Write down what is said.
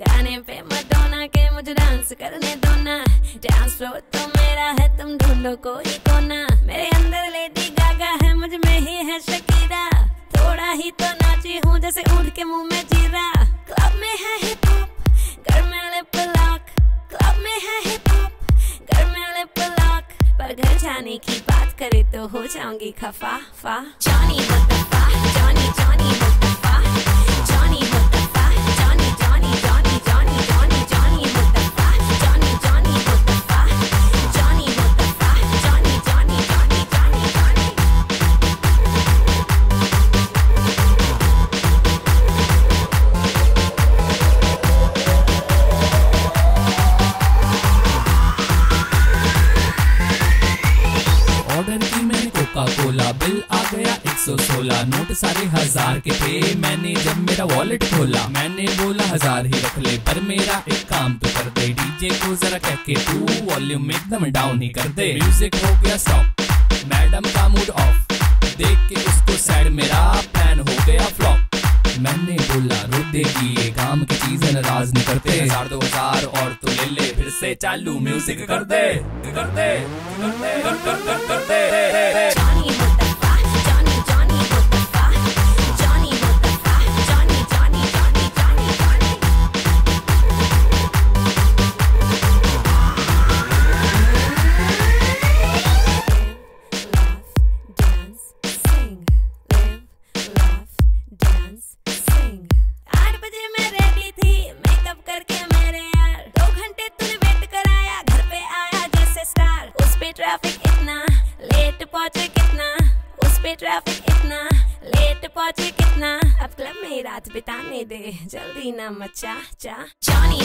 गाने पे मटोना के मुझे डांस करने दो ना। डांस फ्लोर तो मेरा है, तुम ढूंढो कोई कोना। मेरे अंदर लेडी गागा है, मुझमें ही है शकीरा थोड़ा ही तो नाची हूँ, जैसे ऊँट के मुँह में जीरा। क्लब में है हिप हॉप घर में लिप लॉक क्लब में है हिप हॉप घर में लिप लॉक पर घर जाने की बात करे तो हो जाऊँगी खफा, फा। जानी जानी मैंने कोका कोला बिल आ गया 116 नोट सारे हज़ार के थे। मैंने जब मेरा वॉलेट खोला, मैंने बोला, हज़ार ही रख ले, पर मेरा एक काम तो कर दे। डीजे को जरा कह के तू वॉल्यूम एकदम डाउन ही कर दे। म्यूज़िक हो गया स्टॉप मैडम का मूड ऑफ़ देख के उसको सैड मेरा प्लान हो गया फ्लॉप मैंने बोला, रोक देगी ये काम की चीज़ नाराज़ नहीं करते। हज़ार, दो हज़ार और तो ले ले, फिर से चालू म्यूज़िक कर दे कर दे कर दे, कर कर कर कर दे। ट्रैफ़िक इतना लेट पहुँचे कितना? अब क्लब में रात बिताने दे, जल्दी ना मचा, चा। जॉनी